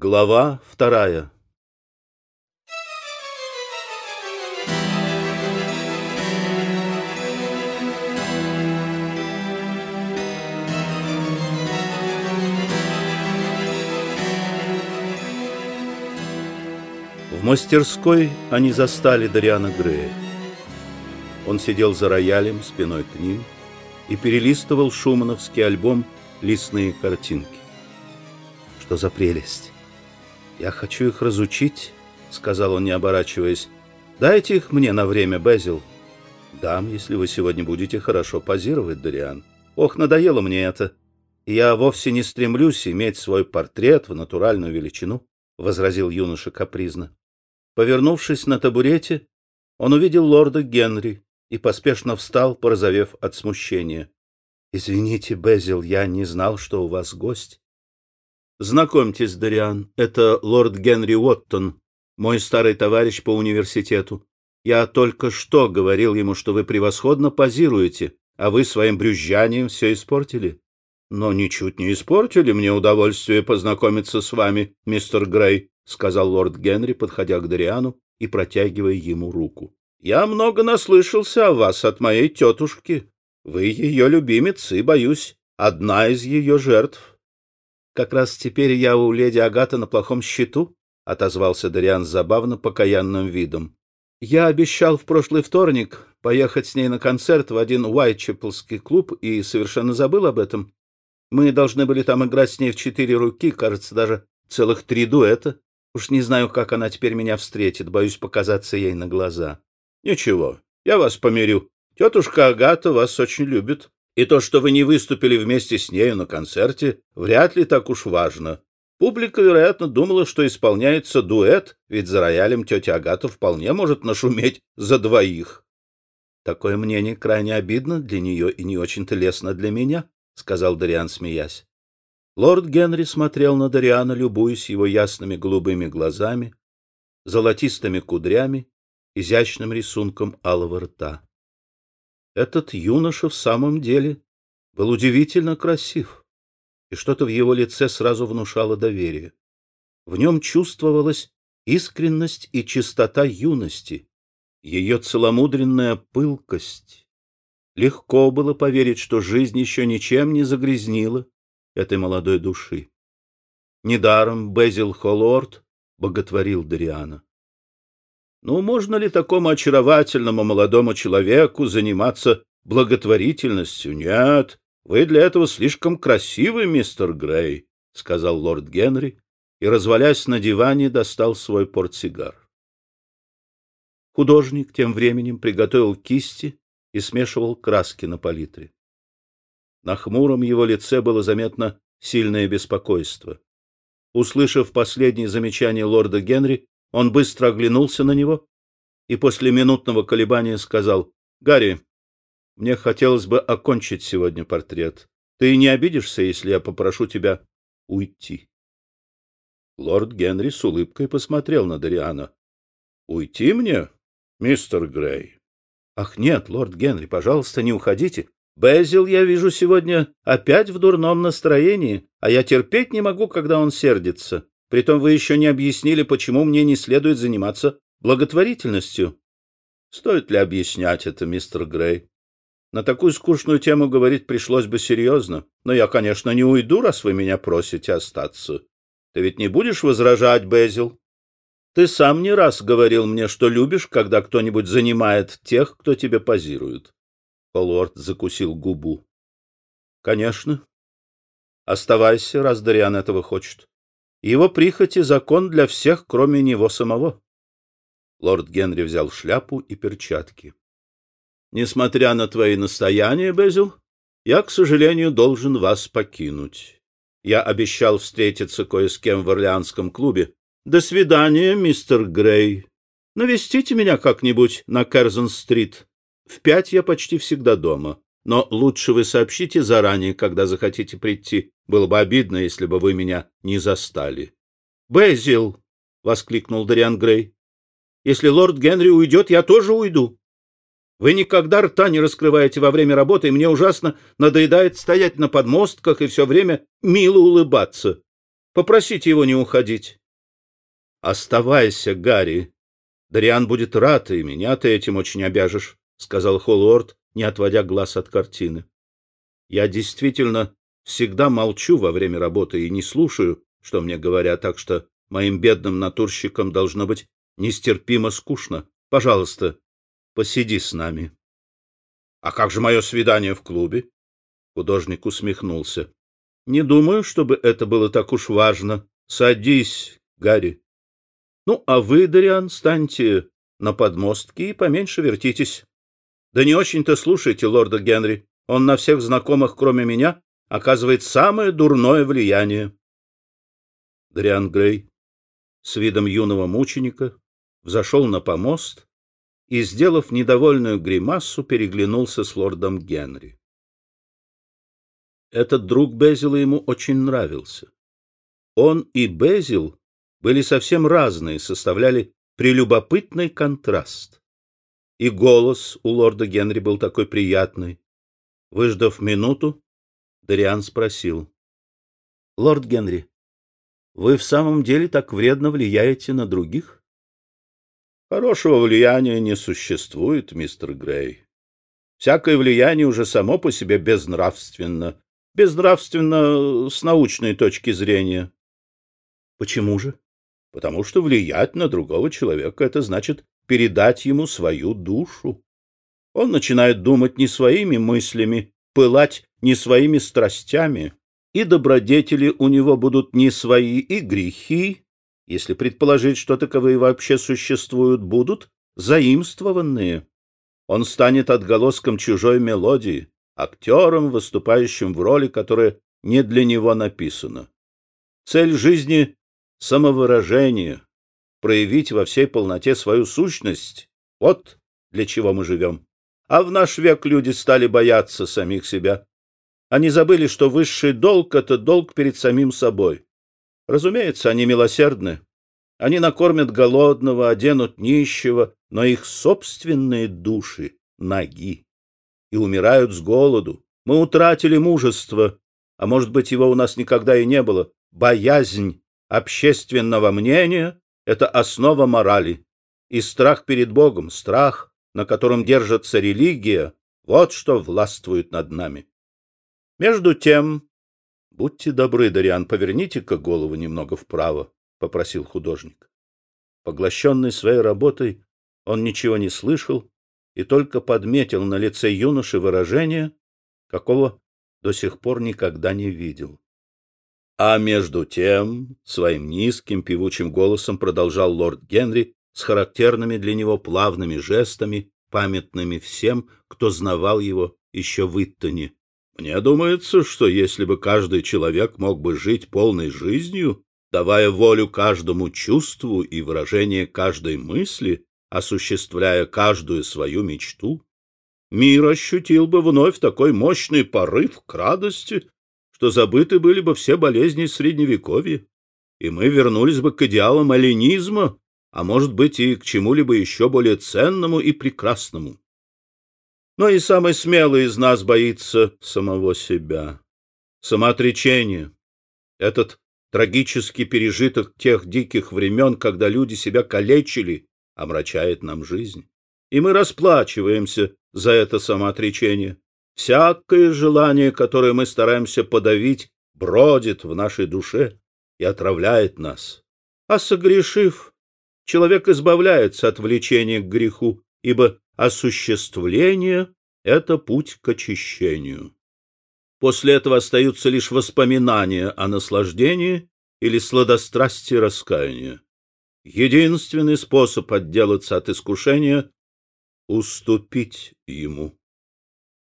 Глава вторая В мастерской они застали Дариана Грея. Он сидел за роялем спиной к ним и перелистывал шумановский альбом «Лесные картинки». Что за прелесть! «Я хочу их разучить», — сказал он, не оборачиваясь. «Дайте их мне на время, Безил». «Дам, если вы сегодня будете хорошо позировать, Дориан. Ох, надоело мне это. Я вовсе не стремлюсь иметь свой портрет в натуральную величину», — возразил юноша капризно. Повернувшись на табурете, он увидел лорда Генри и поспешно встал, порозовев от смущения. «Извините, Безил, я не знал, что у вас гость». Знакомьтесь, Дариан, это лорд Генри Уоттон, мой старый товарищ по университету. Я только что говорил ему, что вы превосходно позируете, а вы своим брюзжанием все испортили. Но ничуть не испортили мне удовольствие познакомиться с вами, мистер Грей, сказал лорд Генри, подходя к Дариану и протягивая ему руку. Я много наслышался о вас от моей тетушки. Вы ее любимец и, боюсь, одна из ее жертв. Как раз теперь я у леди Агаты на плохом счету, — отозвался Дариан забавно покаянным видом. Я обещал в прошлый вторник поехать с ней на концерт в один Уайтчепелский клуб и совершенно забыл об этом. Мы должны были там играть с ней в четыре руки, кажется, даже целых три дуэта. Уж не знаю, как она теперь меня встретит, боюсь показаться ей на глаза. Ничего, я вас помирю. Тетушка Агата вас очень любит. И то, что вы не выступили вместе с нею на концерте, вряд ли так уж важно. Публика, вероятно, думала, что исполняется дуэт, ведь за роялем тетя Агата вполне может нашуметь за двоих. Такое мнение крайне обидно для нее и не очень-то лестно для меня, — сказал Дариан, смеясь. Лорд Генри смотрел на Дариана, любуясь его ясными голубыми глазами, золотистыми кудрями, изящным рисунком алого рта. Этот юноша в самом деле был удивительно красив, и что-то в его лице сразу внушало доверие. В нем чувствовалась искренность и чистота юности, ее целомудренная пылкость. Легко было поверить, что жизнь еще ничем не загрязнила этой молодой души. Недаром Безил Холлорд боготворил Дариана. Ну, можно ли такому очаровательному молодому человеку заниматься благотворительностью? Нет, вы для этого слишком красивый, мистер Грей, — сказал лорд Генри и, развалясь на диване, достал свой портсигар. Художник тем временем приготовил кисти и смешивал краски на палитре. На хмуром его лице было заметно сильное беспокойство. Услышав последнее замечание лорда Генри, он быстро оглянулся на него и после минутного колебания сказал, «Гарри, мне хотелось бы окончить сегодня портрет. Ты не обидишься, если я попрошу тебя уйти?» Лорд Генри с улыбкой посмотрел на Дариана. «Уйти мне, мистер Грей?» «Ах, нет, лорд Генри, пожалуйста, не уходите. Безил, я вижу, сегодня опять в дурном настроении, а я терпеть не могу, когда он сердится. Притом вы еще не объяснили, почему мне не следует заниматься благотворительностью. Стоит ли объяснять это, мистер Грей? На такую скучную тему говорить пришлось бы серьезно. Но я, конечно, не уйду, раз вы меня просите остаться. Ты ведь не будешь возражать, Безил? Ты сам не раз говорил мне, что любишь, когда кто-нибудь занимает тех, кто тебе позирует. Полуорт закусил губу. Конечно. Оставайся, раз Дариан этого хочет. Его прихоти — закон для всех, кроме него самого. Лорд Генри взял шляпу и перчатки. — Несмотря на твои настояния, Безил, я, к сожалению, должен вас покинуть. Я обещал встретиться кое с кем в Орлеанском клубе. До свидания, мистер Грей. Навестите меня как-нибудь на Керзон-стрит. В пять я почти всегда дома но лучше вы сообщите заранее, когда захотите прийти. Было бы обидно, если бы вы меня не застали. — Безил! — воскликнул Дариан Грей. — Если лорд Генри уйдет, я тоже уйду. Вы никогда рта не раскрываете во время работы, и мне ужасно надоедает стоять на подмостках и все время мило улыбаться. Попросите его не уходить. Оставайся, Гарри. Дариан будет рад, и меня ты этим очень обяжешь, сказал Холлорд, не отводя глаз от картины. Я действительно всегда молчу во время работы и не слушаю, что мне говорят, так что моим бедным натурщикам должно быть нестерпимо скучно. Пожалуйста, посиди с нами. — А как же мое свидание в клубе? Художник усмехнулся. — Не думаю, чтобы это было так уж важно. Садись, Гарри. Ну, а вы, Дариан, станьте на подмостке и поменьше вертитесь. Да не очень-то слушайте лорда Генри. Он на всех знакомых, кроме меня, оказывает самое дурное влияние. Дариан Грей с видом юного мученика взошел на помост и, сделав недовольную гримасу, переглянулся с лордом Генри. Этот друг Безила ему очень нравился. Он и Безил были совсем разные, составляли прелюбопытный контраст. И голос у лорда Генри был такой приятный. Выждав минуту, Дариан спросил. — Лорд Генри, вы в самом деле так вредно влияете на других? — Хорошего влияния не существует, мистер Грей. Всякое влияние уже само по себе безнравственно. Безнравственно с научной точки зрения. — Почему же? — Потому что влиять на другого человека — это значит передать ему свою душу. Он начинает думать не своими мыслями, пылать не своими страстями, и добродетели у него будут не свои, и грехи, если предположить, что таковые вообще существуют, будут заимствованные. Он станет отголоском чужой мелодии, актером, выступающим в роли, которая не для него написана. Цель жизни — самовыражение, проявить во всей полноте свою сущность. Вот для чего мы живем. А в наш век люди стали бояться самих себя. Они забыли, что высший долг — это долг перед самим собой. Разумеется, они милосердны. Они накормят голодного, оденут нищего, но их собственные души ноги и умирают с голоду. Мы утратили мужество, а может быть, его у нас никогда и не было. Боязнь общественного мнения — это основа морали. И страх перед Богом, страх, на котором держится религия, вот что властвует над нами. Между тем, будьте добры, Дариан, поверните-ка голову немного вправо, — попросил художник. Поглощенный своей работой, он ничего не слышал и только подметил на лице юноши выражение, какого до сих пор никогда не видел. А между тем, своим низким певучим голосом продолжал лорд Генри с характерными для него плавными жестами, памятными всем, кто знавал его еще в Иттоне. Мне думается, что если бы каждый человек мог бы жить полной жизнью, давая волю каждому чувству и выражение каждой мысли, осуществляя каждую свою мечту, мир ощутил бы вновь такой мощный порыв к радости, что забыты были бы все болезни Средневековья, и мы вернулись бы к идеалам эллинизма, а может быть и к чему-либо еще более ценному и прекрасному но и самый смелый из нас боится самого себя. Самоотречение — этот трагический пережиток тех диких времен, когда люди себя калечили, омрачает нам жизнь. И мы расплачиваемся за это самоотречение. Всякое желание, которое мы стараемся подавить, бродит в нашей душе и отравляет нас. А согрешив, человек избавляется от влечения к греху, ибо осуществление — это путь к очищению. После этого остаются лишь воспоминания о наслаждении или сладострастии раскаяния. Единственный способ отделаться от искушения — уступить ему.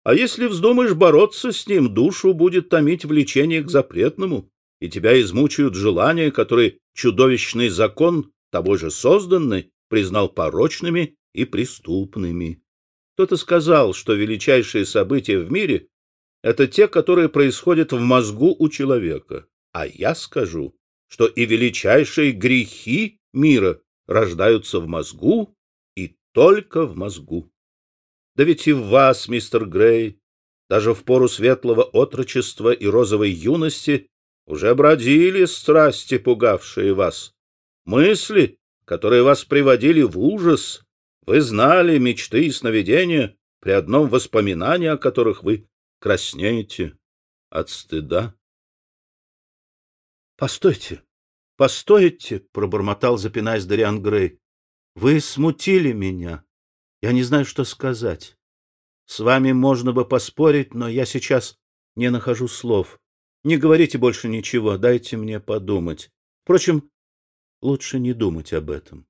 А если вздумаешь бороться с ним, душу будет томить влечение к запретному, и тебя измучают желания, которые чудовищный закон, тобой же созданный, признал порочными и преступными. Кто-то сказал, что величайшие события в мире — это те, которые происходят в мозгу у человека. А я скажу, что и величайшие грехи мира рождаются в мозгу и только в мозгу. Да ведь и в вас, мистер Грей, даже в пору светлого отрочества и розовой юности Уже бродили страсти, пугавшие вас. Мысли, которые вас приводили в ужас. Вы знали мечты и сновидения, при одном воспоминании о которых вы краснеете от стыда. — Постойте, постойте, — пробормотал, запинаясь Дариан Грей. — Вы смутили меня. Я не знаю, что сказать. С вами можно бы поспорить, но я сейчас не нахожу слов. Не говорите больше ничего, дайте мне подумать. Впрочем, лучше не думать об этом.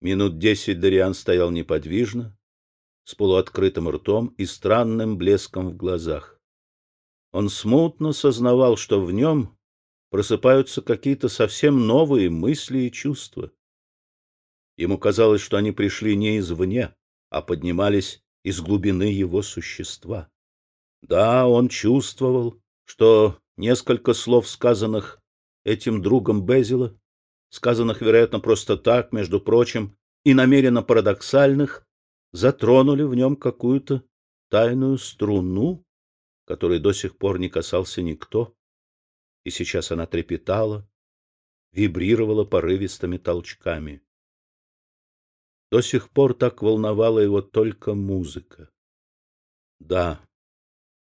Минут десять Дариан стоял неподвижно, с полуоткрытым ртом и странным блеском в глазах. Он смутно сознавал, что в нем просыпаются какие-то совсем новые мысли и чувства. Ему казалось, что они пришли не извне, а поднимались из глубины его существа. Да, он чувствовал, что несколько слов, сказанных этим другом Безила, сказанных, вероятно, просто так, между прочим, и намеренно парадоксальных, затронули в нем какую-то тайную струну, которой до сих пор не касался никто, и сейчас она трепетала, вибрировала порывистыми толчками. До сих пор так волновала его только музыка. Да,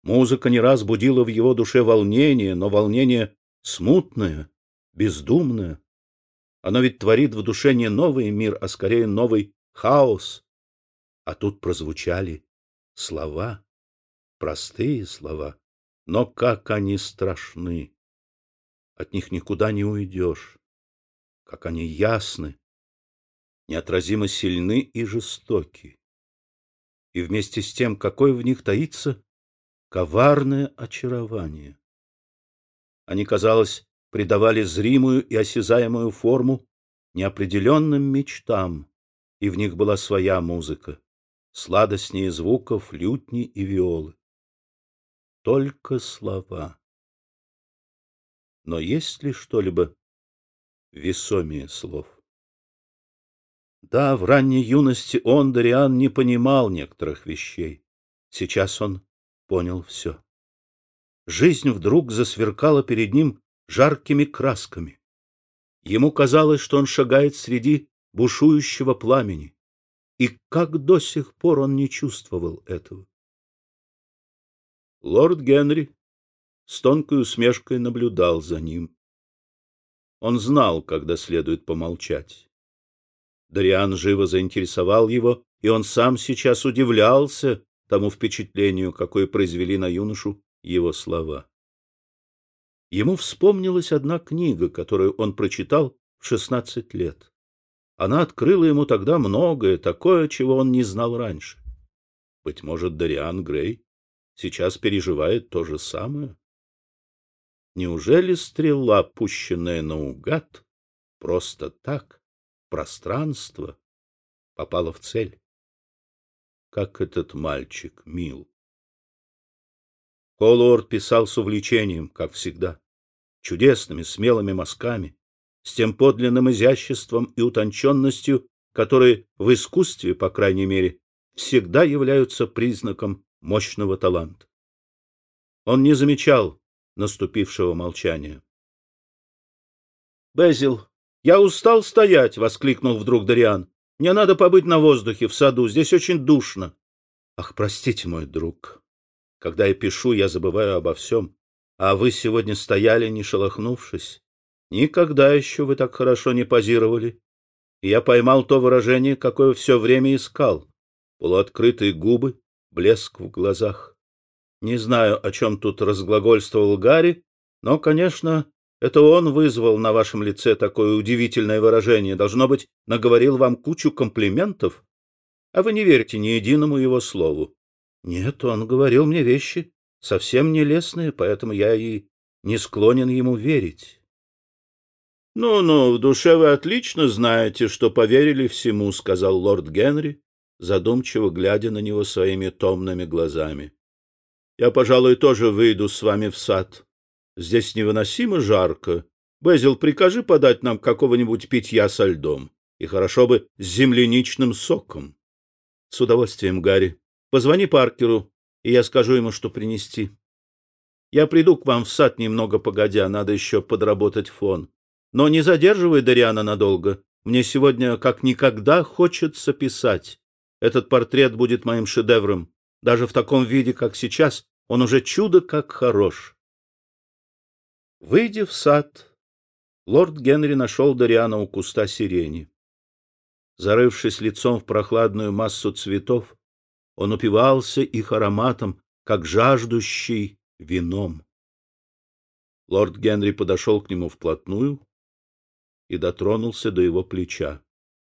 музыка не раз будила в его душе волнение, но волнение смутное, бездумное. Оно ведь творит в душе не новый мир, а скорее новый хаос. А тут прозвучали слова, простые слова, но как они страшны. От них никуда не уйдешь. Как они ясны, неотразимо сильны и жестоки. И вместе с тем, какое в них таится коварное очарование. Они, казалось, придавали зримую и осязаемую форму неопределенным мечтам, и в них была своя музыка, сладостнее звуков лютни и виолы. Только слова. Но есть ли что-либо весомее слов? Да, в ранней юности он, Дариан, не понимал некоторых вещей. Сейчас он понял все. Жизнь вдруг засверкала перед ним жаркими красками. Ему казалось, что он шагает среди бушующего пламени. И как до сих пор он не чувствовал этого. Лорд Генри с тонкой усмешкой наблюдал за ним. Он знал, когда следует помолчать. Дариан живо заинтересовал его, и он сам сейчас удивлялся тому впечатлению, какое произвели на юношу его слова. Ему вспомнилась одна книга, которую он прочитал в шестнадцать лет. Она открыла ему тогда многое, такое, чего он не знал раньше. Быть может, Дариан Грей сейчас переживает то же самое? Неужели стрела, пущенная наугад, просто так, пространство, попала в цель? Как этот мальчик мил! Коллорд писал с увлечением, как всегда, чудесными, смелыми мазками, с тем подлинным изяществом и утонченностью, которые в искусстве, по крайней мере, всегда являются признаком мощного таланта. Он не замечал наступившего молчания. «Безил, я устал стоять!» — воскликнул вдруг Дариан. «Мне надо побыть на воздухе, в саду, здесь очень душно». «Ах, простите, мой друг, когда я пишу, я забываю обо всем, а вы сегодня стояли, не шелохнувшись. Никогда еще вы так хорошо не позировали. Я поймал то выражение, какое все время искал. Полуоткрытые губы, блеск в глазах. Не знаю, о чем тут разглагольствовал Гарри, но, конечно, это он вызвал на вашем лице такое удивительное выражение. Должно быть, наговорил вам кучу комплиментов, а вы не верите ни единому его слову. Нет, он говорил мне вещи совсем нелестные, поэтому я и не склонен ему верить. «Ну-ну, в душе вы отлично знаете, что поверили всему», — сказал лорд Генри, задумчиво глядя на него своими томными глазами. «Я, пожалуй, тоже выйду с вами в сад. Здесь невыносимо жарко. Безил, прикажи подать нам какого-нибудь питья со льдом. И хорошо бы с земляничным соком». «С удовольствием, Гарри. Позвони Паркеру, и я скажу ему, что принести». Я приду к вам в сад немного погодя, надо еще подработать фон. Но не задерживай Дариана надолго. Мне сегодня как никогда хочется писать. Этот портрет будет моим шедевром. Даже в таком виде, как сейчас, он уже чудо как хорош. Выйдя в сад, лорд Генри нашел Дариана у куста сирени. Зарывшись лицом в прохладную массу цветов, он упивался их ароматом, как жаждущий вином. Лорд Генри подошел к нему вплотную и дотронулся до его плеча.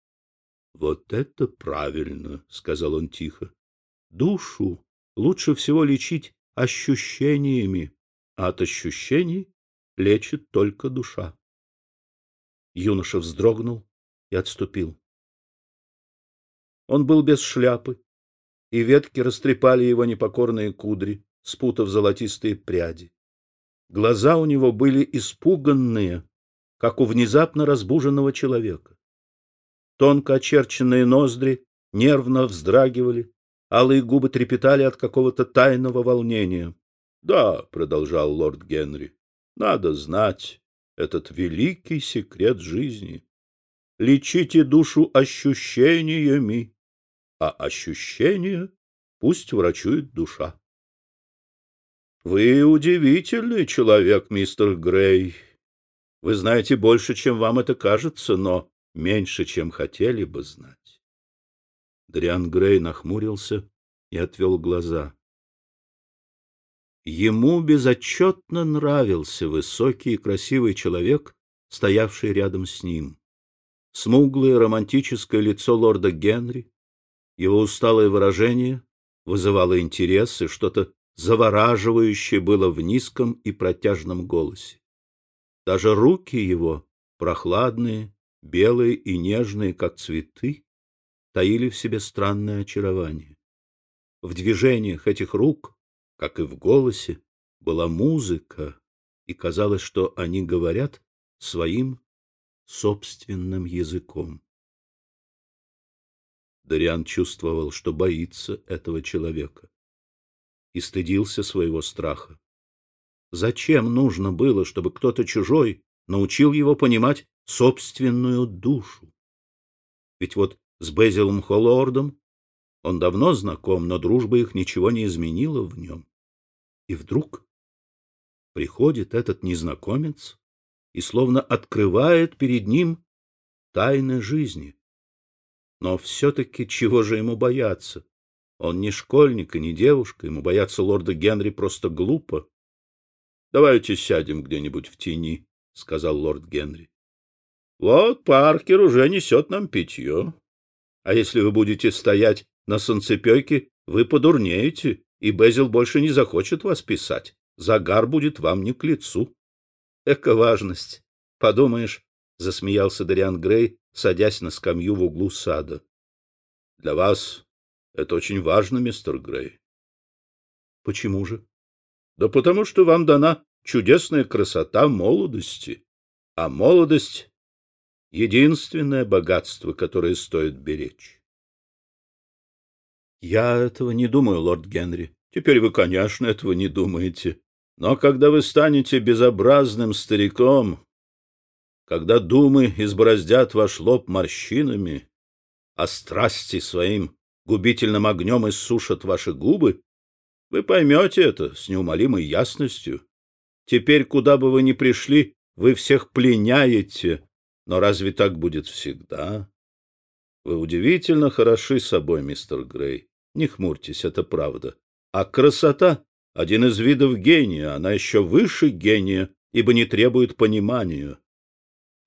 — Вот это правильно, — сказал он тихо. — Душу лучше всего лечить ощущениями, а от ощущений лечит только душа. Юноша вздрогнул и отступил. Он был без шляпы, и ветки растрепали его непокорные кудри, спутав золотистые пряди. Глаза у него были испуганные, как у внезапно разбуженного человека. Тонко очерченные ноздри нервно вздрагивали, алые губы трепетали от какого-то тайного волнения. — Да, — продолжал лорд Генри, — надо знать этот великий секрет жизни. Лечите душу ощущениями, а ощущения пусть врачует душа. Вы удивительный человек, мистер Грей. Вы знаете больше, чем вам это кажется, но меньше, чем хотели бы знать. Дриан Грей нахмурился и отвел глаза. Ему безотчетно нравился высокий и красивый человек, стоявший рядом с ним. Смуглое романтическое лицо лорда Генри, его усталое выражение вызывало интерес, и что-то завораживающее было в низком и протяжном голосе. Даже руки его, прохладные, белые и нежные, как цветы, таили в себе странное очарование. В движениях этих рук, как и в голосе, была музыка, и казалось, что они говорят своим собственным языком. Дариан чувствовал, что боится этого человека и стыдился своего страха. Зачем нужно было, чтобы кто-то чужой научил его понимать собственную душу? Ведь вот с Безилом Холлордом он давно знаком, но дружба их ничего не изменила в нем. И вдруг приходит этот незнакомец и словно открывает перед ним тайны жизни. Но все-таки чего же ему бояться? Он не школьник и не девушка, ему бояться лорда Генри просто глупо. — Давайте сядем где-нибудь в тени, — сказал лорд Генри. — Вот Паркер уже несет нам питье. А если вы будете стоять на солнцепёке, вы подурнеете, и Безил больше не захочет вас писать. Загар будет вам не к лицу. — Эка важность. Подумаешь, — засмеялся Дариан Грей, садясь на скамью в углу сада. — Для вас это очень важно, мистер Грей. — Почему же? — Да потому что вам дана чудесная красота молодости, а молодость — единственное богатство, которое стоит беречь. — Я этого не думаю, лорд Генри. Теперь вы, конечно, этого не думаете. Но когда вы станете безобразным стариком, когда думы избороздят ваш лоб морщинами, а страсти своим губительным огнем иссушат ваши губы, вы поймете это с неумолимой ясностью. Теперь, куда бы вы ни пришли, вы всех пленяете, но разве так будет всегда? Вы удивительно хороши собой, мистер Грей. Не хмурьтесь, это правда. А красота — один из видов гения, она еще выше гения, ибо не требует понимания.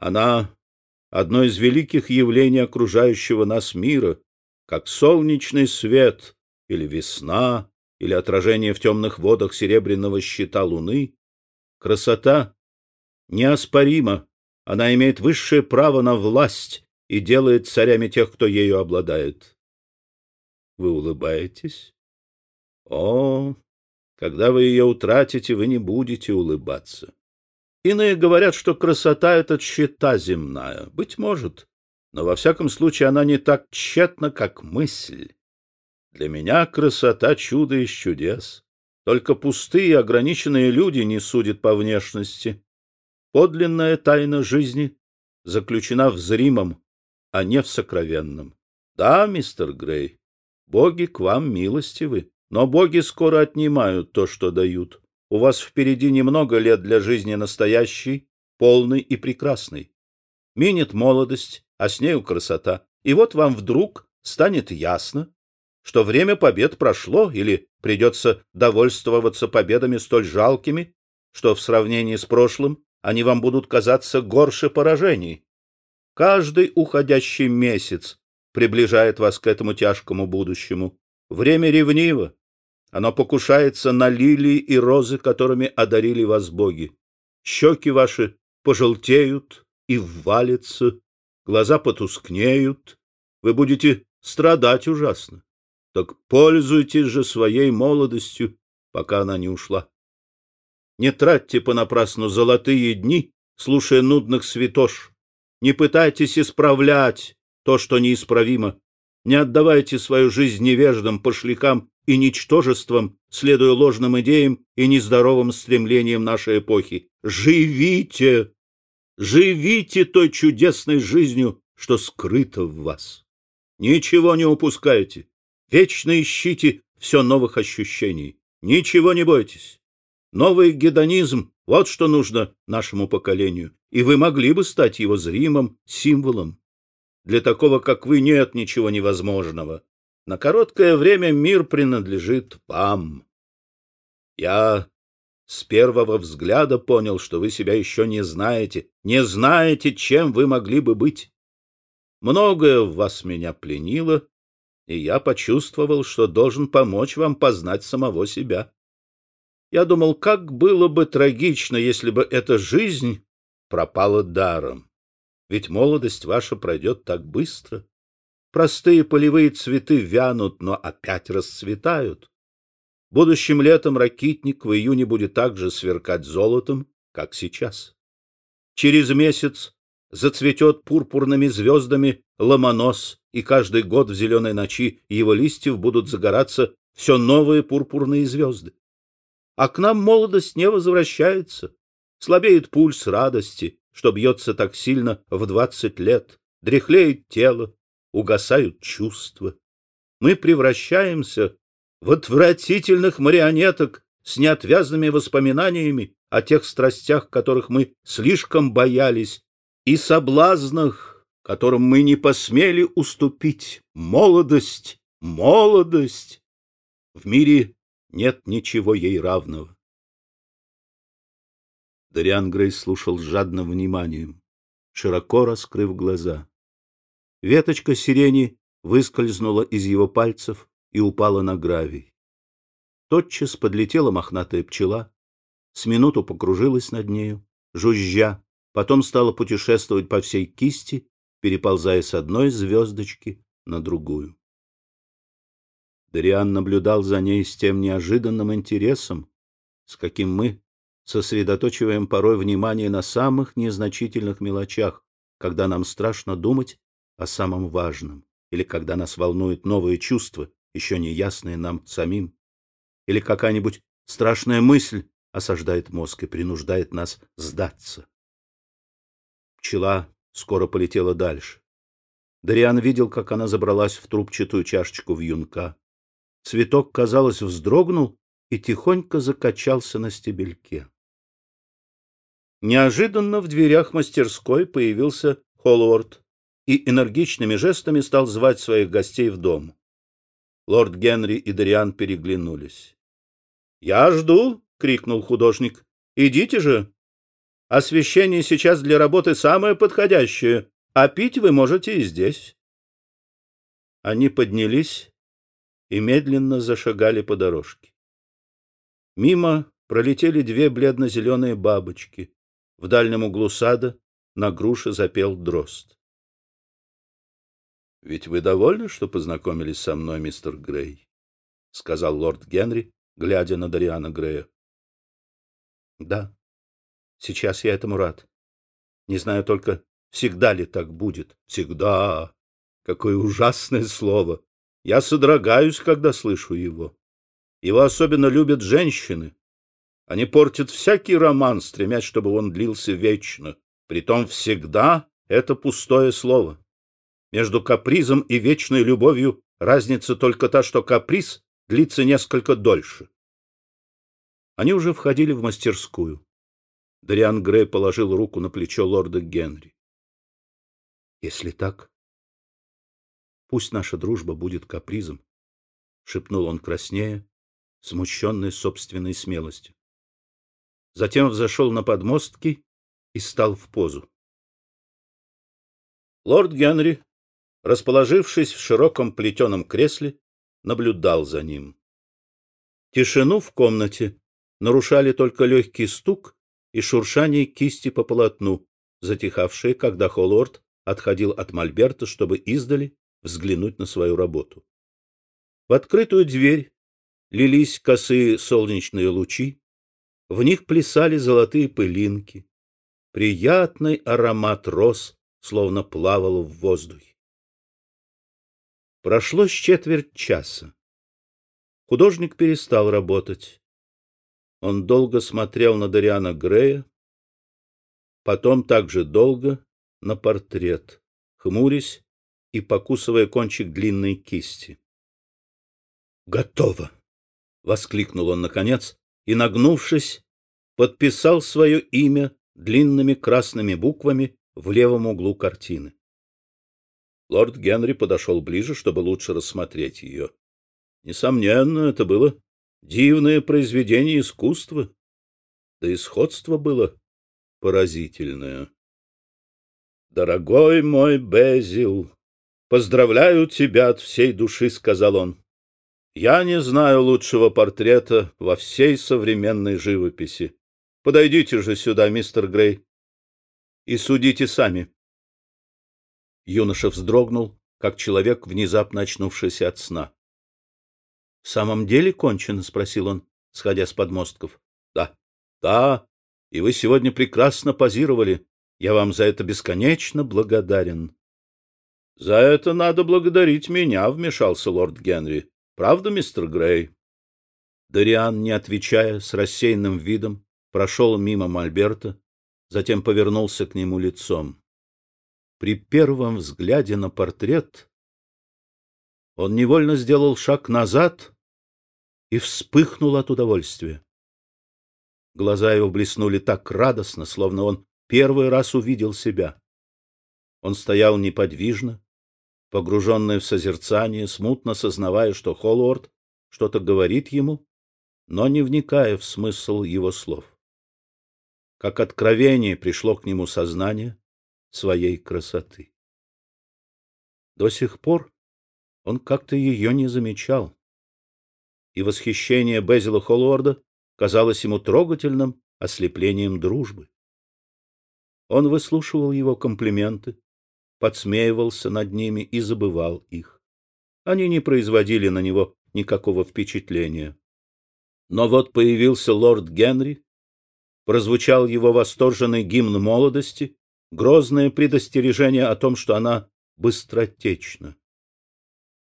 Она — одно из великих явлений окружающего нас мира, как солнечный свет или весна, или отражение в темных водах серебряного щита луны. Красота неоспорима, она имеет высшее право на власть и делает царями тех, кто ею обладает. Вы улыбаетесь? О, когда вы ее утратите, вы не будете улыбаться. Иные говорят, что красота — это тщета земная. Быть может, но во всяком случае она не так тщетна, как мысль. Для меня красота — чудо из чудес. Только пустые, ограниченные люди не судят по внешности. Подлинная тайна жизни заключена в зримом, а не в сокровенном. Да, мистер Грей, боги к вам милостивы, но боги скоро отнимают то, что дают. У вас впереди немного лет для жизни настоящей, полной и прекрасной. Минет молодость, а с нею красота. И вот вам вдруг станет ясно, что время побед прошло или придется довольствоваться победами столь жалкими, что в сравнении с прошлым они вам будут казаться горше поражений. Каждый уходящий месяц приближает вас к этому тяжкому будущему. Время ревниво. Оно покушается на лилии и розы, которыми одарили вас боги. Щеки ваши пожелтеют и ввалятся, глаза потускнеют. Вы будете страдать ужасно. Так пользуйтесь же своей молодостью, пока она не ушла. Не тратьте понапрасну золотые дни, слушая нудных святош. Не пытайтесь исправлять то, что неисправимо. Не отдавайте свою жизнь невеждам, пошлякам и ничтожествам, следуя ложным идеям и нездоровым стремлениям нашей эпохи. Живите! Живите той чудесной жизнью, что скрыто в вас. Ничего не упускайте. Вечно ищите все новых ощущений. Ничего не бойтесь. Новый гедонизм — вот что нужно нашему поколению, и вы могли бы стать его зримым символом. Для такого, как вы, нет ничего невозможного. На короткое время мир принадлежит вам. Я с первого взгляда понял, что вы себя еще не знаете, не знаете, чем вы могли бы быть. Многое в вас меня пленило, и я почувствовал, что должен помочь вам познать самого себя. Я думал, как было бы трагично, если бы эта жизнь пропала даром. Ведь молодость ваша пройдет так быстро. Простые полевые цветы вянут, но опять расцветают. Будущим летом ракитник в июне будет так же сверкать золотом, как сейчас. Через месяц зацветет пурпурными звездами ломонос, и каждый год в зеленой ночи его листьев будут загораться все новые пурпурные звезды. А к нам молодость не возвращается. Слабеет пульс радости, что бьется так сильно в двадцать лет, дряхлеет тело, угасают чувства. Мы превращаемся в отвратительных марионеток с неотвязными воспоминаниями о тех страстях, которых мы слишком боялись, и соблазнах, которым мы не посмели уступить. Молодость, молодость! В мире нет ничего ей равного. Дариан Грей слушал с жадным вниманием, широко раскрыв глаза. Веточка сирени выскользнула из его пальцев и упала на гравий. Тотчас подлетела мохнатая пчела, с минуту покружилась над нею, жужжа, потом стала путешествовать по всей кисти, переползая с одной звездочки на другую. Дариан наблюдал за ней с тем неожиданным интересом, с каким мы сосредоточиваем порой внимание на самых незначительных мелочах, когда нам страшно думать о самом важном, или когда нас волнует новое чувство, еще не ясное нам самим, или какая-нибудь страшная мысль осаждает мозг и принуждает нас сдаться. Пчела скоро полетела дальше. Дариан видел, как она забралась в трубчатую чашечку вьюнка. Цветок, казалось, вздрогнул и тихонько закачался на стебельке. Неожиданно в дверях мастерской появился Холлорд и энергичными жестами стал звать своих гостей в дом. Лорд Генри и Дариан переглянулись. — Я жду! — крикнул художник. — Идите же! Освещение сейчас для работы самое подходящее, а пить вы можете и здесь. Они поднялись и медленно зашагали по дорожке. Мимо пролетели две бледно-зеленые бабочки. В дальнем углу сада на груше запел дрозд. — Ведь вы довольны, что познакомились со мной, мистер Грей? — сказал лорд Генри, глядя на Дариана Грея. — Да, сейчас я этому рад. Не знаю только, всегда ли так будет. — Всегда! Какое ужасное слово! Я содрогаюсь, когда слышу его. Его особенно любят женщины. Они портят всякий роман, стремясь, чтобы он длился вечно. Притом всегда это пустое слово. Между капризом и вечной любовью разница только та, что каприз длится несколько дольше. Они уже входили в мастерскую. Дариан Грей положил руку на плечо лорда Генри. Если так, пусть наша дружба будет капризом, шепнул он краснея, смущенный собственной смелостью. Затем взошел на подмостки и стал в позу. Лорд Генри, расположившись в широком плетеном кресле, наблюдал за ним. Тишину в комнате нарушали только легкий стук и шуршание кисти по полотну, затихавшие, когда Холлорд отходил от мольберта, чтобы издали взглянуть на свою работу. В открытую дверь лились косые солнечные лучи, в них плясали золотые пылинки. Приятный аромат роз словно плавал в воздухе. Прошло с четверть часа. Художник перестал работать. Он долго смотрел на Дариана Грея, потом также долго на портрет, хмурясь и покусывая кончик длинной кисти. «Готово!» — воскликнул он наконец и, нагнувшись, подписал свое имя длинными красными буквами в левом углу картины. Лорд Генри подошел ближе, чтобы лучше рассмотреть ее. Несомненно, это было дивное произведение искусства, да и сходство было поразительное. «Дорогой мой Безил, поздравляю тебя от всей души», — сказал он. «Я не знаю лучшего портрета во всей современной живописи. Подойдите же сюда, мистер Грей, и судите сами». Юноша вздрогнул, как человек, внезапно очнувшийся от сна. — В самом деле кончено? — спросил он, сходя с подмостков. — Да, да, и вы сегодня прекрасно позировали. Я вам за это бесконечно благодарен. — За это надо благодарить меня, — вмешался лорд Генри. — Правда, мистер Грей? Дариан, не отвечая, с рассеянным видом, прошел мимо Мольберта, затем повернулся к нему лицом. При первом взгляде на портрет он невольно сделал шаг назад и вспыхнул от удовольствия. Глаза его блеснули так радостно, словно он первый раз увидел себя. Он стоял неподвижно, погруженный в созерцание, смутно сознавая, что Холлорд что-то говорит ему, но не вникая в смысл его слов. Как откровение пришло к нему сознание, своей красоты. До сих пор он как-то ее не замечал, и восхищение Безила Холлорда казалось ему трогательным ослеплением дружбы. Он выслушивал его комплименты, подсмеивался над ними и забывал их. Они не производили на него никакого впечатления. Но вот появился лорд Генри, прозвучал его восторженный гимн молодости, грозное предостережение о том, что она быстротечна.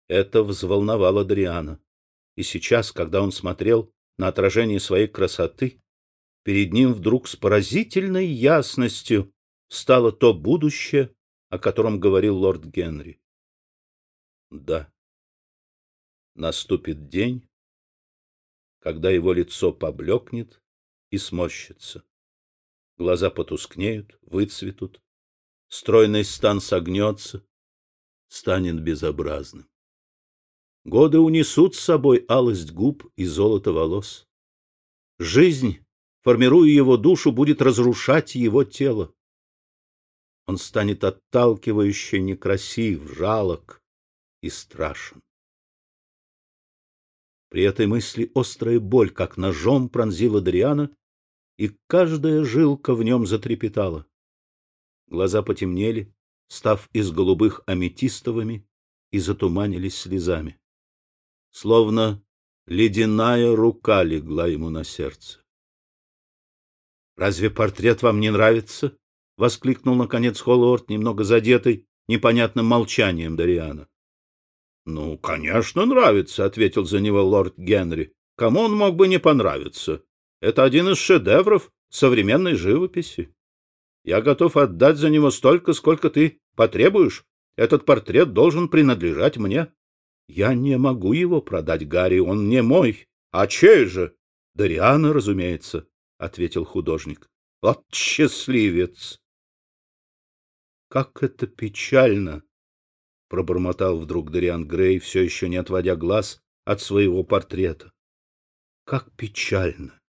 Это взволновало Дриана. И сейчас, когда он смотрел на отражение своей красоты, перед ним вдруг с поразительной ясностью стало то будущее, о котором говорил лорд Генри. Да, наступит день, когда его лицо поблекнет и сморщится. Глаза потускнеют, выцветут, стройный стан согнется, станет безобразным. Годы унесут с собой алость губ и золото волос. Жизнь, формируя его душу, будет разрушать его тело. Он станет отталкивающе некрасив, жалок и страшен. При этой мысли острая боль, как ножом, пронзила Дриана, и каждая жилка в нем затрепетала. Глаза потемнели, став из голубых аметистовыми, и затуманились слезами. Словно ледяная рука легла ему на сердце. «Разве портрет вам не нравится?» — воскликнул, наконец, Холлорд, немного задетый непонятным молчанием Дариана. «Ну, конечно, нравится», — ответил за него лорд Генри. Кому он мог бы не понравиться? Это один из шедевров современной живописи. Я готов отдать за него столько, сколько ты потребуешь. Этот портрет должен принадлежать мне. Я не могу его продать, Гарри, он не мой. А чей же? Дариана, разумеется, — ответил художник. Вот счастливец! Как это печально! — пробормотал вдруг Дариан Грей, все еще не отводя глаз от своего портрета. Как печально!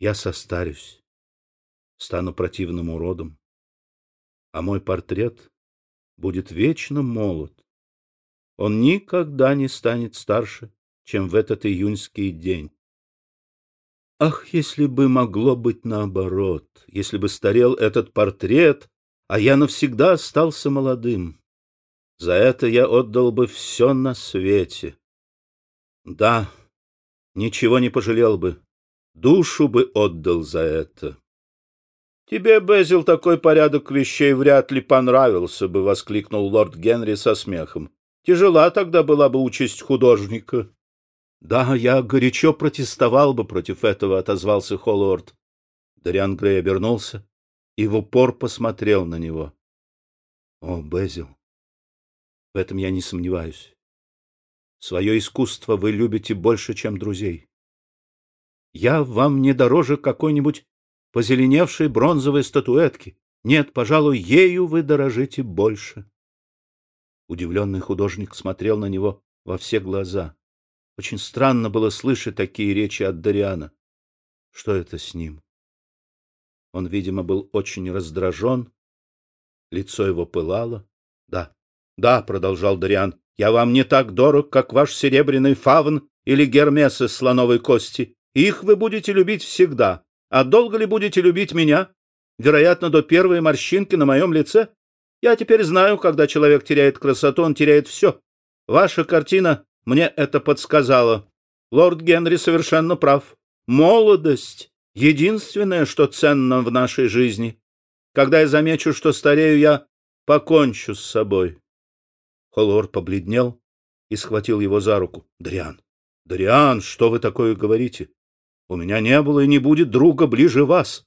Я состарюсь, стану противным уродом, а мой портрет будет вечно молод. Он никогда не станет старше, чем в этот июньский день. Ах, если бы могло быть наоборот, если бы старел этот портрет, а я навсегда остался молодым. За это я отдал бы все на свете. Да, ничего не пожалел бы душу бы отдал за это. Тебе, Безил, такой порядок вещей вряд ли понравился бы, воскликнул лорд Генри со смехом. Тяжела тогда была бы участь художника. Да, я горячо протестовал бы против этого, отозвался Холлорд. Дариан Грей обернулся и в упор посмотрел на него. О, Безил, в этом я не сомневаюсь. Свое искусство вы любите больше, чем друзей. Я вам не дороже какой-нибудь позеленевшей бронзовой статуэтки. Нет, пожалуй, ею вы дорожите больше. Удивленный художник смотрел на него во все глаза. Очень странно было слышать такие речи от Дариана. Что это с ним? Он, видимо, был очень раздражен. Лицо его пылало. Да, да, продолжал Дариан, я вам не так дорог, как ваш серебряный фавн или гермес из слоновой кости. Их вы будете любить всегда. А долго ли будете любить меня? Вероятно, до первой морщинки на моем лице. Я теперь знаю, когда человек теряет красоту, он теряет все. Ваша картина мне это подсказала. Лорд Генри совершенно прав. Молодость — единственное, что ценно в нашей жизни. Когда я замечу, что старею, я покончу с собой. Холлорд побледнел и схватил его за руку. — Дриан, Дриан, что вы такое говорите? У меня не было и не будет друга ближе вас.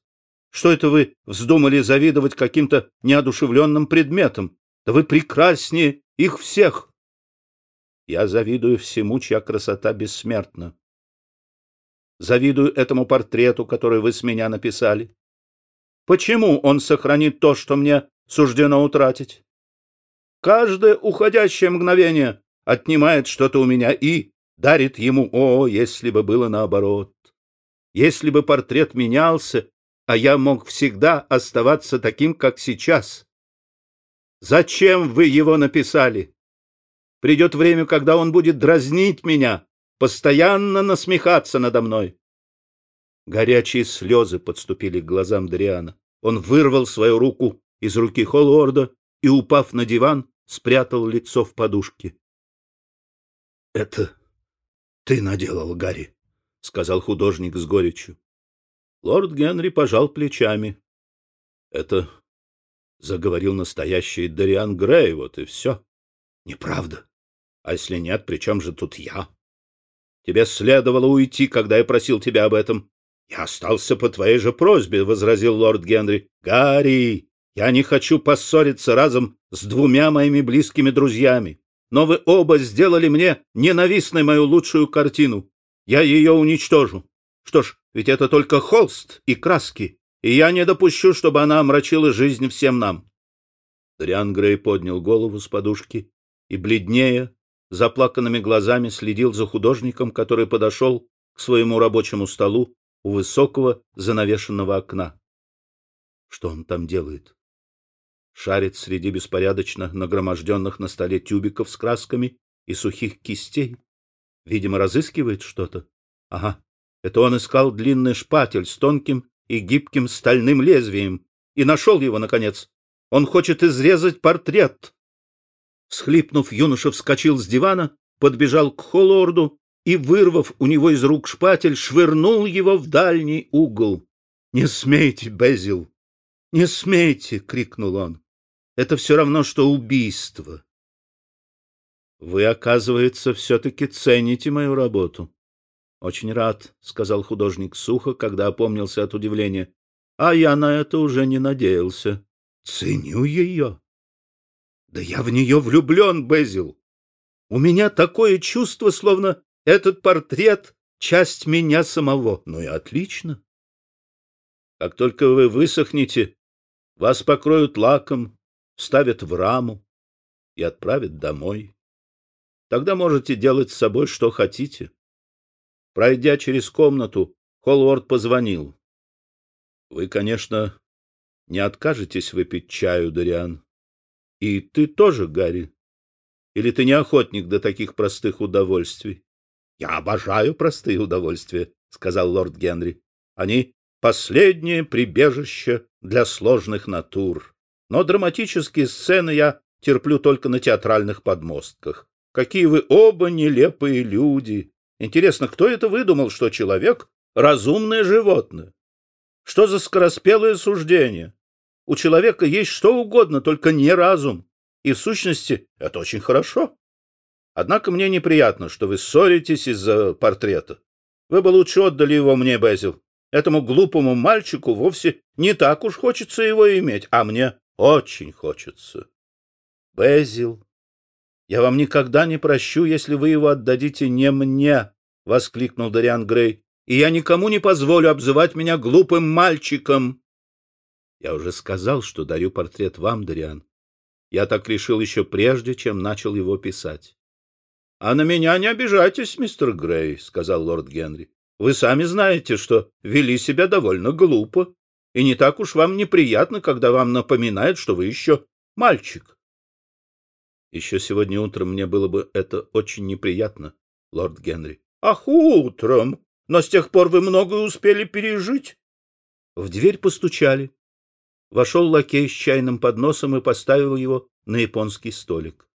Что это вы вздумали завидовать каким-то неодушевленным предметам? Да вы прекраснее их всех. Я завидую всему, чья красота бессмертна. Завидую этому портрету, который вы с меня написали. Почему он сохранит то, что мне суждено утратить? Каждое уходящее мгновение отнимает что-то у меня и дарит ему, о, если бы было наоборот. Если бы портрет менялся, а я мог всегда оставаться таким, как сейчас. Зачем вы его написали? Придет время, когда он будет дразнить меня, постоянно насмехаться надо мной. Горячие слезы подступили к глазам Дриана. Он вырвал свою руку из руки Холлорда и, упав на диван, спрятал лицо в подушке. — Это ты наделал, Гарри? — сказал художник с горечью. Лорд Генри пожал плечами. — Это заговорил настоящий Дариан Грей, вот и все. — Неправда. А если нет, при чем же тут я? Тебе следовало уйти, когда я просил тебя об этом. — Я остался по твоей же просьбе, — возразил лорд Генри. — Гарри, я не хочу поссориться разом с двумя моими близкими друзьями, но вы оба сделали мне ненавистной мою лучшую картину я ее уничтожу. Что ж, ведь это только холст и краски, и я не допущу, чтобы она омрачила жизнь всем нам. Дриан Грей поднял голову с подушки и, бледнее, заплаканными глазами следил за художником, который подошел к своему рабочему столу у высокого занавешенного окна. Что он там делает? Шарит среди беспорядочно нагроможденных на столе тюбиков с красками и сухих кистей? Видимо, разыскивает что-то. Ага, это он искал длинный шпатель с тонким и гибким стальным лезвием. И нашел его, наконец. Он хочет изрезать портрет. Схлипнув, юноша вскочил с дивана, подбежал к Холлорду и, вырвав у него из рук шпатель, швырнул его в дальний угол. — Не смейте, Безил! Не смейте! — крикнул он. — Это все равно, что убийство. Вы, оказывается, все-таки цените мою работу, Очень рад, сказал художник сухо, когда опомнился от удивления. А я на это уже не надеялся. Ценю ее. Да я в нее влюблен, Безил. У меня такое чувство, словно этот портрет — часть меня самого. Ну и отлично. Как только вы высохнете, вас покроют лаком, вставят в раму и отправят домой. Тогда можете делать с собой что хотите. Пройдя через комнату, Холлорд позвонил. — Вы, конечно, не откажетесь выпить чаю, Дориан. И ты тоже, Гарри. Или ты не охотник до таких простых удовольствий? — Я обожаю простые удовольствия, — сказал лорд Генри. — Они — последнее прибежище для сложных натур. Но драматические сцены я терплю только на театральных подмостках. Какие вы оба нелепые люди! Интересно, кто это выдумал, что человек — разумное животное? Что за скороспелое суждение? У человека есть что угодно, только не разум. И в сущности это очень хорошо. Однако мне неприятно, что вы ссоритесь из-за портрета. Вы бы лучше отдали его мне, Безил. Этому глупому мальчику вовсе не так уж хочется его иметь, а мне очень хочется. Безил, я вам никогда не прощу, если вы его отдадите не мне, — воскликнул Дариан Грей, — и я никому не позволю обзывать меня глупым мальчиком. Я уже сказал, что дарю портрет вам, Дариан. Я так решил еще прежде, чем начал его писать. — А на меня не обижайтесь, мистер Грей, — сказал лорд Генри. — Вы сами знаете, что вели себя довольно глупо, и не так уж вам неприятно, когда вам напоминают, что вы еще мальчик. Еще сегодня утром мне было бы это очень неприятно, лорд Генри. Ах, утром! Но с тех пор вы многое успели пережить. В дверь постучали. Вошел лакей с чайным подносом и поставил его на японский столик.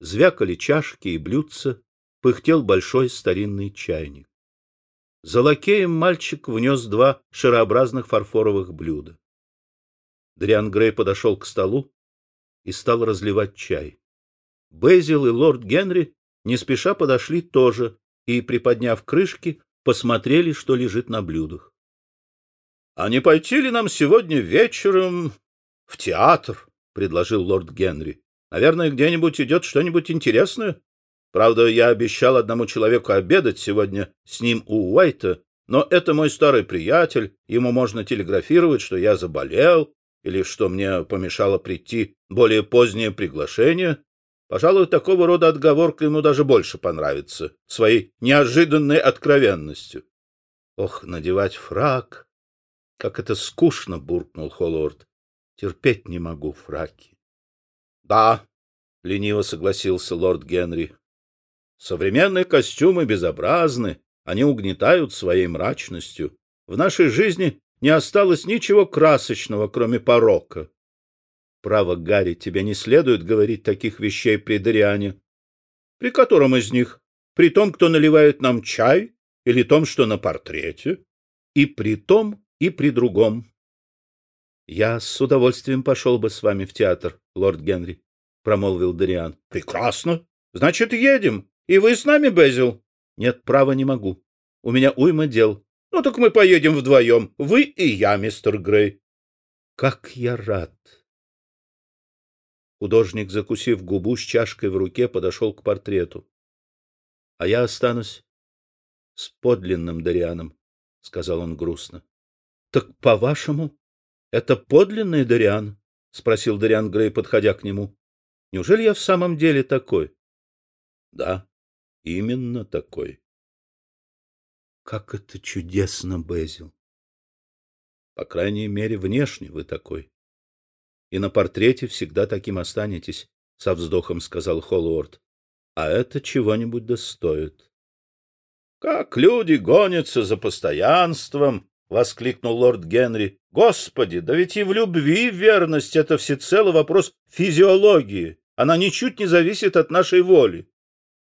Звякали чашки и блюдца, пыхтел большой старинный чайник. За лакеем мальчик внес два шарообразных фарфоровых блюда. Дриан Грей подошел к столу и стал разливать чай. Безил и лорд Генри не спеша подошли тоже и, приподняв крышки, посмотрели, что лежит на блюдах. — А не пойти ли нам сегодня вечером в театр? — предложил лорд Генри. — Наверное, где-нибудь идет что-нибудь интересное. Правда, я обещал одному человеку обедать сегодня с ним у Уайта, но это мой старый приятель, ему можно телеграфировать, что я заболел или что мне помешало прийти более позднее приглашение, Пожалуй, такого рода отговорка ему даже больше понравится, своей неожиданной откровенностью. Ох, надевать фрак! Как это скучно, буркнул Холлорд. Терпеть не могу фраки. Да, лениво согласился лорд Генри. Современные костюмы безобразны, они угнетают своей мрачностью. В нашей жизни не осталось ничего красочного, кроме порока. Право, Гарри, тебе не следует говорить таких вещей при Дариане. При котором из них? При том, кто наливает нам чай, или том, что на портрете? И при том, и при другом. Я с удовольствием пошел бы с вами в театр, лорд Генри, промолвил Дариан. Прекрасно. Значит, едем. И вы с нами, Безил? Нет, права не могу. У меня уйма дел. Ну так мы поедем вдвоем, вы и я, мистер Грей. Как я рад. Художник, закусив губу с чашкой в руке, подошел к портрету. — А я останусь с подлинным Дарианом, — сказал он грустно. — Так, по-вашему, это подлинный Дариан? — спросил Дариан Грей, подходя к нему. — Неужели я в самом деле такой? — Да, именно такой. — Как это чудесно, Безил! — По крайней мере, внешне вы такой и на портрете всегда таким останетесь, — со вздохом сказал Холлорд. — А это чего-нибудь достоит. — Как люди гонятся за постоянством! — воскликнул лорд Генри. — Господи, да ведь и в любви верность — это всецело вопрос физиологии. Она ничуть не зависит от нашей воли.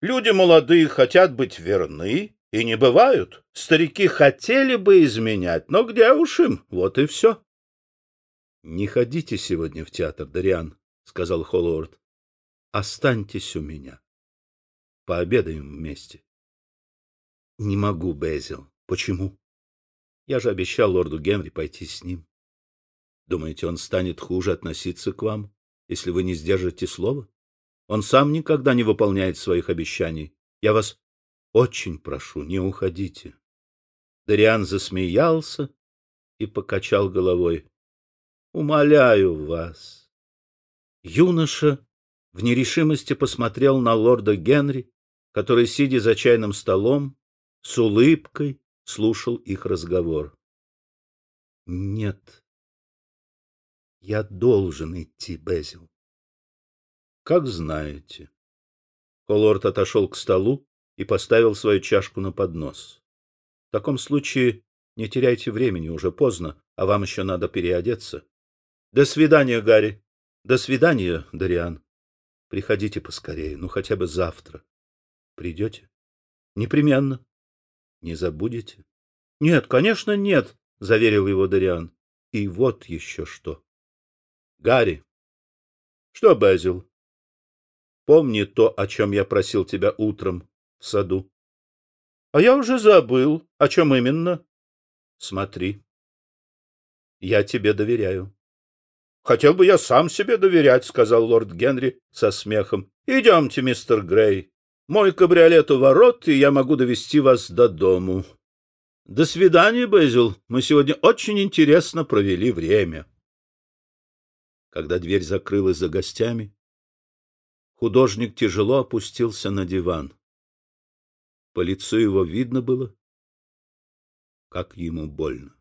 Люди молодые хотят быть верны и не бывают. Старики хотели бы изменять, но где уж им? Вот и все. Не ходите сегодня в театр, Дариан, сказал Холлорд. Останьтесь у меня. Пообедаем вместе. Не могу, Безил. Почему? Я же обещал лорду Генри пойти с ним. Думаете, он станет хуже относиться к вам, если вы не сдержите слова? Он сам никогда не выполняет своих обещаний. Я вас очень прошу, не уходите. Дариан засмеялся и покачал головой. Умоляю вас. Юноша в нерешимости посмотрел на лорда Генри, который, сидя за чайным столом, с улыбкой слушал их разговор. Нет, я должен идти, Безил. Как знаете. Холлорд отошел к столу и поставил свою чашку на поднос. В таком случае не теряйте времени, уже поздно, а вам еще надо переодеться. До свидания, Гарри. До свидания, Дариан. Приходите поскорее, ну хотя бы завтра. Придете? Непременно. Не забудете? Нет, конечно, нет, заверил его Дариан. И вот еще что. Гарри. Что, Базил? Помни то, о чем я просил тебя утром в саду. А я уже забыл. О чем именно? Смотри. Я тебе доверяю. Хотел бы я сам себе доверять, сказал лорд Генри со смехом. Идемте, мистер Грей. Мой кабриолет у ворот, и я могу довести вас до дому. До свидания, Безил. Мы сегодня очень интересно провели время. Когда дверь закрылась за гостями, Художник тяжело опустился на диван. По лицу его видно было, как ему больно.